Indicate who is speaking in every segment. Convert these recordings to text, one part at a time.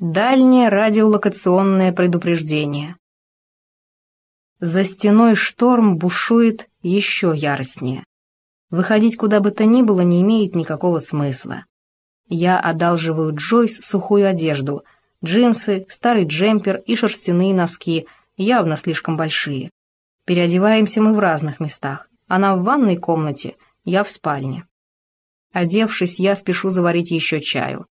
Speaker 1: Дальнее радиолокационное предупреждение. За стеной шторм бушует еще яростнее. Выходить куда бы то ни было не имеет никакого смысла. Я одалживаю Джойс сухую одежду, джинсы, старый джемпер и шерстяные носки, явно слишком большие. Переодеваемся мы в разных местах. Она в ванной комнате, я в спальне. Одевшись, я спешу заварить еще чаю.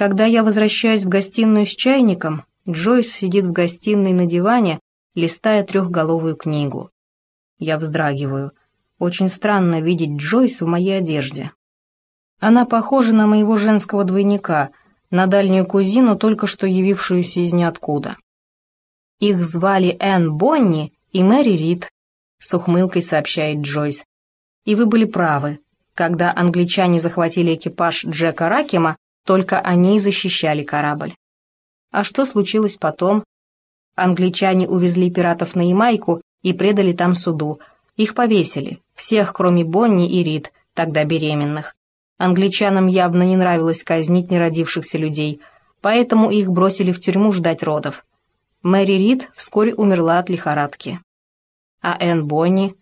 Speaker 1: Когда я возвращаюсь в гостиную с чайником, Джойс сидит в гостиной на диване, листая трехголовую книгу. Я вздрагиваю. Очень странно видеть Джойс в моей одежде. Она похожа на моего женского двойника, на дальнюю кузину, только что явившуюся из ниоткуда. Их звали Энн Бонни и Мэри Рид, с ухмылкой сообщает Джойс. И вы были правы. Когда англичане захватили экипаж Джека Ракема, только они защищали корабль. А что случилось потом? Англичане увезли пиратов на Ямайку и предали там суду. Их повесили, всех, кроме Бонни и Рид, тогда беременных. Англичанам явно не нравилось казнить неродившихся людей, поэтому их бросили в тюрьму ждать родов. Мэри Рид вскоре умерла от лихорадки. А Энн Бонни?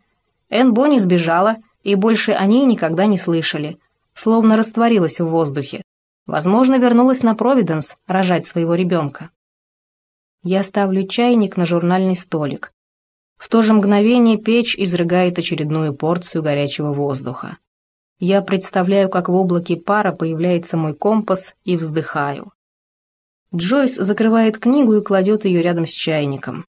Speaker 1: Энн Бонни сбежала, и больше о ней никогда не слышали, словно растворилась в воздухе. Возможно, вернулась на Провиденс рожать своего ребенка. Я ставлю чайник на журнальный столик. В то же мгновение печь изрыгает очередную порцию горячего воздуха. Я представляю, как в облаке пара появляется мой компас и вздыхаю. Джойс закрывает книгу и кладет ее рядом с чайником.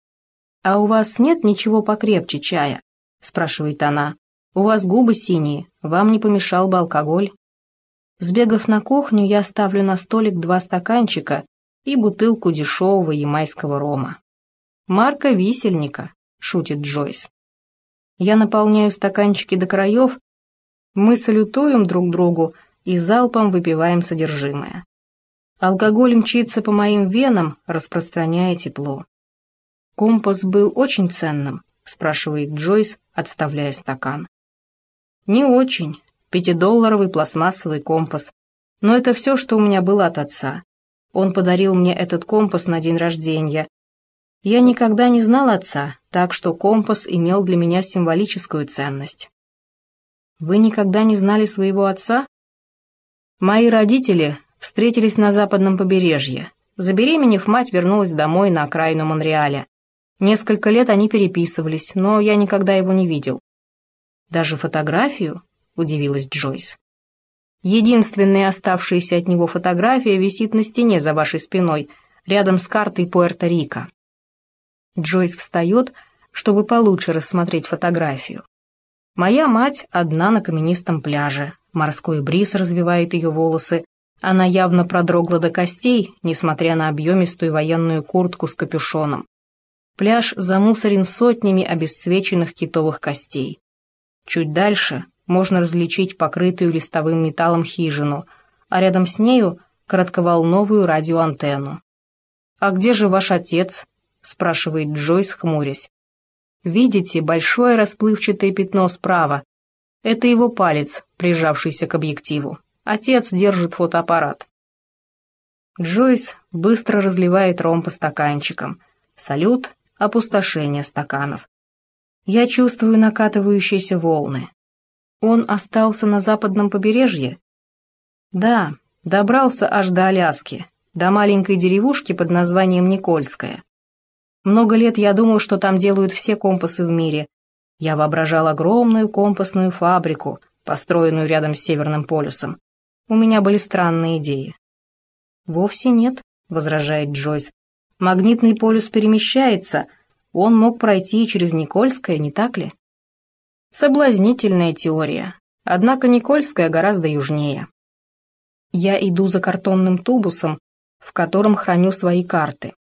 Speaker 1: «А у вас нет ничего покрепче чая?» – спрашивает она. «У вас губы синие, вам не помешал бы алкоголь?» Сбегав на кухню, я ставлю на столик два стаканчика и бутылку дешевого ямайского рома. «Марка висельника», — шутит Джойс. Я наполняю стаканчики до краев, мы салютуем друг другу и залпом выпиваем содержимое. Алкоголь мчится по моим венам, распространяя тепло. «Компас был очень ценным?» — спрашивает Джойс, отставляя стакан. «Не очень пятидолларовый пластмассовый компас. Но это все, что у меня было от отца. Он подарил мне этот компас на день рождения. Я никогда не знал отца, так что компас имел для меня символическую ценность. Вы никогда не знали своего отца? Мои родители встретились на западном побережье. Забеременев, мать вернулась домой на окраину Монреаля. Несколько лет они переписывались, но я никогда его не видел. Даже фотографию? — удивилась Джойс. «Единственная оставшаяся от него фотография висит на стене за вашей спиной, рядом с картой Пуэрто-Рико». Джойс встает, чтобы получше рассмотреть фотографию. Моя мать одна на каменистом пляже, морской бриз развивает ее волосы, она явно продрогла до костей, несмотря на объемистую военную куртку с капюшоном. Пляж замусорен сотнями обесцвеченных китовых костей. Чуть дальше можно различить покрытую листовым металлом хижину, а рядом с нею коротковолновую радиоантенну. «А где же ваш отец?» – спрашивает Джойс, хмурясь. «Видите большое расплывчатое пятно справа? Это его палец, прижавшийся к объективу. Отец держит фотоаппарат». Джойс быстро разливает ром по стаканчикам. Салют, опустошение стаканов. Я чувствую накатывающиеся волны. Он остался на западном побережье? Да, добрался аж до Аляски, до маленькой деревушки под названием Никольская. Много лет я думал, что там делают все компасы в мире. Я воображал огромную компасную фабрику, построенную рядом с Северным полюсом. У меня были странные идеи. «Вовсе нет», — возражает Джойс. «Магнитный полюс перемещается. Он мог пройти через Никольское, не так ли?» Соблазнительная теория. Однако Никольская гораздо южнее. Я иду за картонным тубусом, в котором храню свои карты.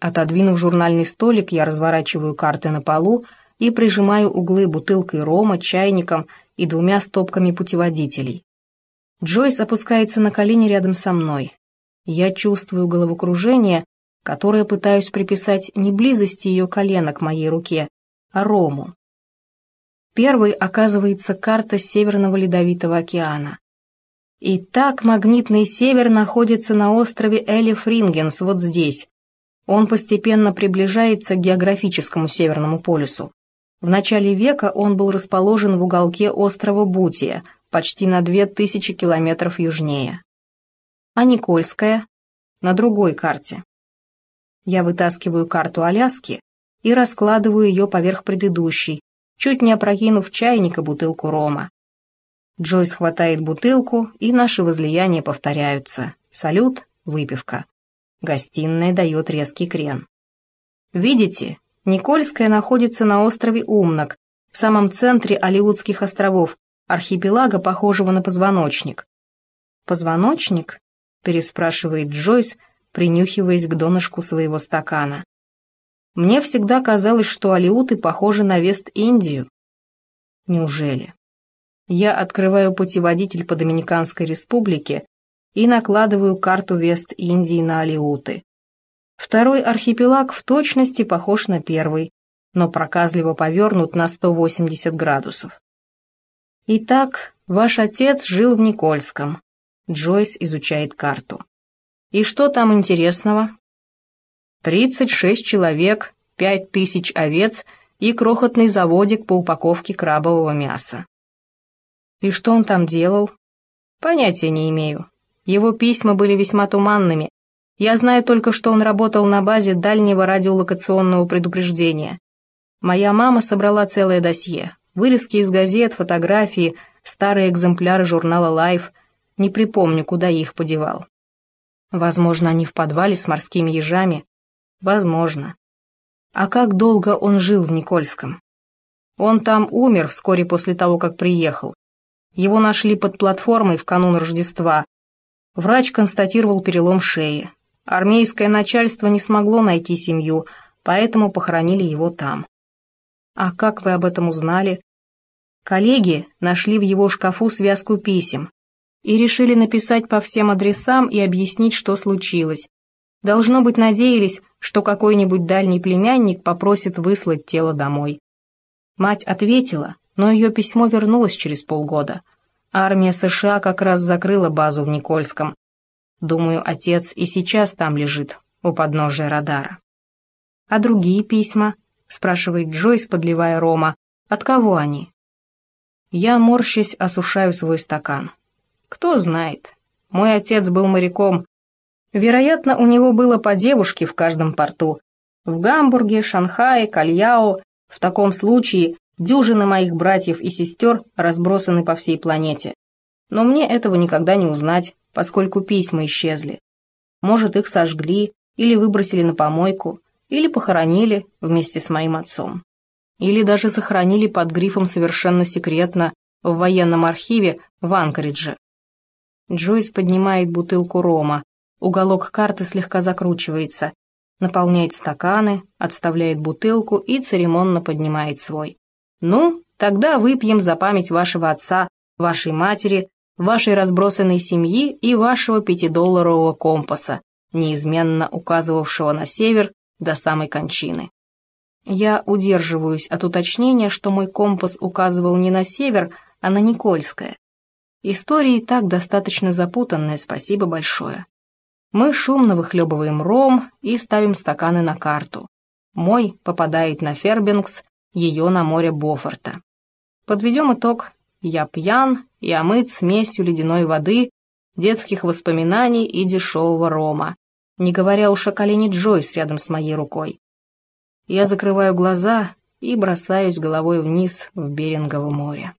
Speaker 1: Отодвинув журнальный столик, я разворачиваю карты на полу и прижимаю углы бутылкой рома, чайником и двумя стопками путеводителей. Джойс опускается на колени рядом со мной. Я чувствую головокружение, которое пытаюсь приписать не близости ее колена к моей руке, а рому. Первой оказывается карта Северного Ледовитого океана. Итак, магнитный север находится на острове Элифрингенс, вот здесь. Он постепенно приближается к географическому Северному полюсу. В начале века он был расположен в уголке острова Бутия, почти на 2000 километров южнее. А Никольская? На другой карте. Я вытаскиваю карту Аляски и раскладываю ее поверх предыдущей, чуть не опрокинув чайник и бутылку рома. Джойс хватает бутылку, и наши возлияния повторяются. Салют, выпивка. Гостиная дает резкий крен. Видите, Никольская находится на острове Умнок, в самом центре Алиутских островов, архипелага, похожего на позвоночник. «Позвоночник?» – переспрашивает Джойс, принюхиваясь к донышку своего стакана. «Мне всегда казалось, что алиуты похожи на Вест-Индию». «Неужели?» я открываю путеводитель по Доминиканской республике и накладываю карту Вест-Индии на Алиуты. Второй архипелаг в точности похож на первый, но проказливо повернут на 180 градусов. Итак, ваш отец жил в Никольском. Джойс изучает карту. И что там интересного? 36 человек, 5000 овец и крохотный заводик по упаковке крабового мяса. И что он там делал? Понятия не имею. Его письма были весьма туманными. Я знаю только, что он работал на базе дальнего радиолокационного предупреждения. Моя мама собрала целое досье. Вырезки из газет, фотографии, старые экземпляры журнала Life. Не припомню, куда их подевал. Возможно, они в подвале с морскими ежами. Возможно. А как долго он жил в Никольском? Он там умер вскоре после того, как приехал. Его нашли под платформой в канун Рождества. Врач констатировал перелом шеи. Армейское начальство не смогло найти семью, поэтому похоронили его там. А как вы об этом узнали? Коллеги нашли в его шкафу связку писем и решили написать по всем адресам и объяснить, что случилось. Должно быть, надеялись, что какой-нибудь дальний племянник попросит выслать тело домой. Мать ответила, но ее письмо вернулось через полгода. Армия США как раз закрыла базу в Никольском. Думаю, отец и сейчас там лежит, у подножия радара. «А другие письма?» — спрашивает Джойс, подливая рома. «От кого они?» Я, морщась, осушаю свой стакан. Кто знает. Мой отец был моряком. Вероятно, у него было по девушке в каждом порту. В Гамбурге, Шанхае, Кальяо. В таком случае Дюжины моих братьев и сестер разбросаны по всей планете. Но мне этого никогда не узнать, поскольку письма исчезли. Может, их сожгли, или выбросили на помойку, или похоронили вместе с моим отцом. Или даже сохранили под грифом совершенно секретно в военном архиве в Анкоридже. Джойс поднимает бутылку рома, уголок карты слегка закручивается, наполняет стаканы, отставляет бутылку и церемонно поднимает свой. «Ну, тогда выпьем за память вашего отца, вашей матери, вашей разбросанной семьи и вашего пятидолларового компаса, неизменно указывавшего на север до самой кончины». Я удерживаюсь от уточнения, что мой компас указывал не на север, а на Никольское. История и так достаточно запутанная, спасибо большое. Мы шумно выхлебываем ром и ставим стаканы на карту. Мой попадает на Фербингс, ее на море Бофорта. Подведем итог. Я пьян и омыт смесью ледяной воды, детских воспоминаний и дешевого рома, не говоря уж о колене Джойс рядом с моей рукой. Я закрываю глаза и бросаюсь головой вниз в Берингово море.